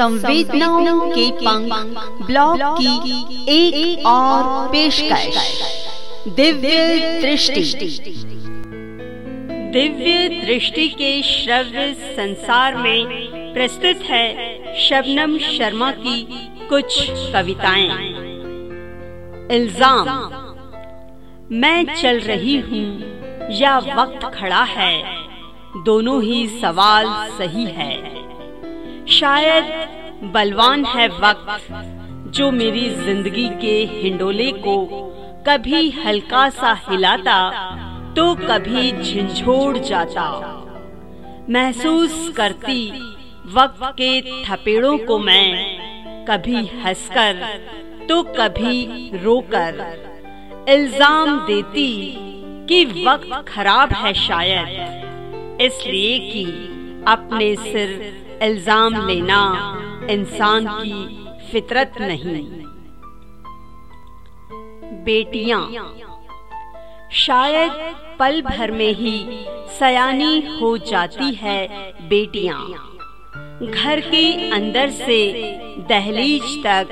संवेदनाओं के पंख ब्लॉग की एक, एक और पेशकश। दिव्य दृष्टि। दिव्य दृष्टि के श्रव्य संसार में प्रस्तुत है शबनम शर्मा की कुछ कविताएँ। इल्ज़ाम मैं चल रही हूँ या वक्त खड़ा है? दोनों ही सवाल सही है। शायद बलवान है वक्त जो मेरी ज़िंदगी के हिंडोले को कभी हल्का सा हिलाता तो कभी झिझोड़ जाता। महसूस करती वक्त के थपेड़ों को मैं कभी हंसकर तो कभी रोकर। इल्ज़ाम देती कि वक्त खराब है शायद, इसलिए कि अपने सिर इल्ज़ाम लेना इंसान की फितरत नहीं। बेटियाँ शायद पल भर में ही सयानी हो जाती है बेटियाँ। घर के अंदर से दहलीज तक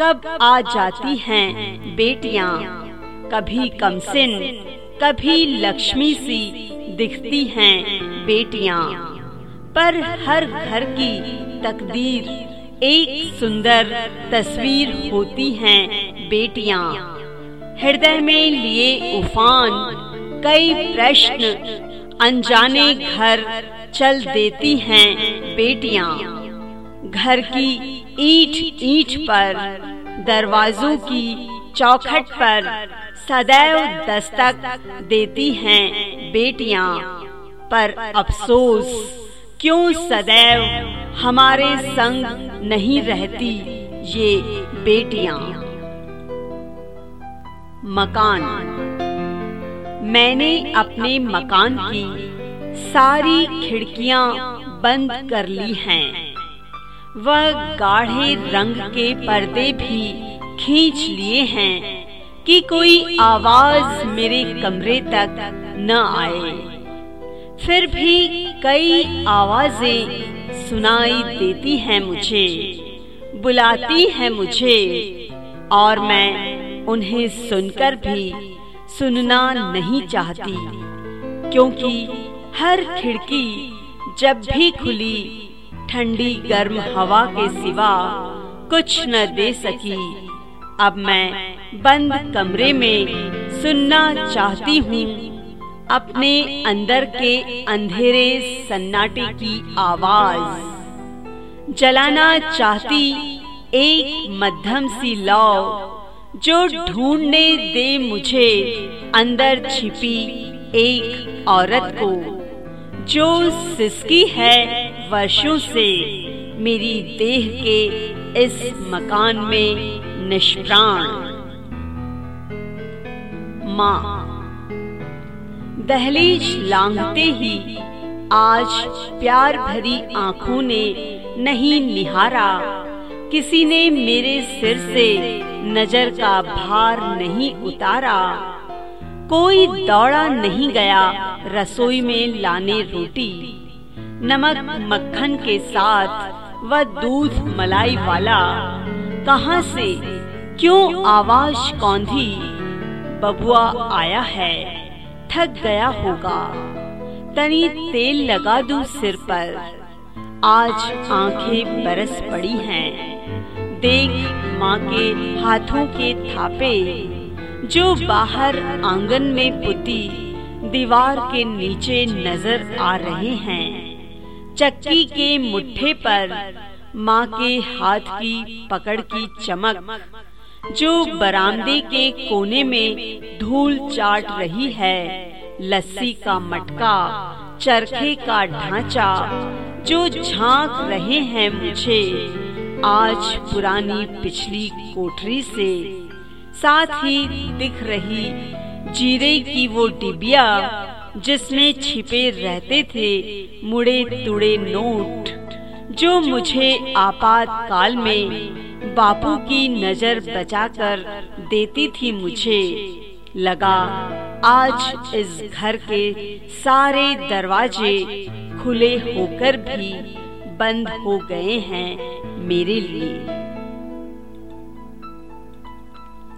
कब आ जाती हैं बेटियाँ। कभी कमसिन कभी लक्ष्मी सी दिखती हैं बेटियाँ। पर हर घर की तकदीर। एक सुंदर तस्वीर होती हैं बेटियाँ। हृदय में लिए उफान, कई प्रश्न अनजाने घर चल देती हैं बेटियाँ। घर की ईट ईट पर, दरवाजों की चौखट पर सदैव दस्तक देती हैं बेटियाँ। पर अफसोस क्यों सदैव हमारे संग नहीं रहती ये बेटियाँ? मकान। मैंने अपने मकान की सारी खिड़कियाँ बंद कर ली हैं। वह गाढ़े रंग के पर्दे भी खींच लिए हैं कि कोई आवाज़ मेरे कमरे तक न आए। फिर भी कई आवाज़ें सुनाई देती हैं मुझे, बुलाती हैं मुझे, और मैं उन्हें सुनकर भी सुनना नहीं चाहती, क्योंकि हर खिड़की जब भी खुली, ठंडी गर्म हवा के सिवा कुछ न दे सकी। अब मैं बंद कमरे में सुनना चाहती हूँ। अपने अंदर के अंधेरे सन्नाटे की आवाज़। जलाना चाहती एक मध्यम सी लौ, जो ढूँढने दे मुझे, अंदर छिपी एक औरत को। जो सिसकी है वर्षों से, मेरी देह के इस मकान में निष्प्राण। माँ दहलीज लांगते ही आज प्यार भरी आँखों ने नहीं निहारा। किसी ने मेरे सिर से नज़र का भार नहीं उतारा। कोई दौड़ा नहीं गया रसोई में लाने रोटी। नमक मक्खन के साथ व दूध मलाई वाला। कहाँ से, क्यों आवाज़ कौंधी? बबुआ आया है। थक गया होगा। तनी तेल लगा दू सिर पर। आज आँखें बरस पड़ी हैं। देख माँ के हाथों के थापे, जो बाहर आँगन में पुती दीवार के नीचे नज़र आ रहे हैं। चक्की के मुट्ठे पर माँ के हाथ की पकड़ की चमक जो बरामदे के कोने में धूल चाट रही है, लस्सी का मटका, चरखे का ढांचा, जो झाँक रहे हैं मुझे, आज पुरानी पिछली कोठरी से, साथ ही दिख रही जीरे की वो डिबिया, जिसमें छिपे रहते थे मुड़े तुड़े नोट, जो मुझे आपातकाल में बापू की नज़र बचाकर देती थी मुझे। लगा, आज इस घर के सारे दरवाजे खुले होकर भी बंद हो गए हैं मेरे लिए।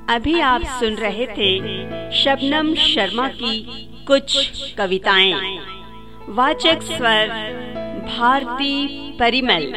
अभी आप सुन रहे थे शबनम शर्मा की कुछ कविताएँ। वाचक स्वर, भारती परिमल।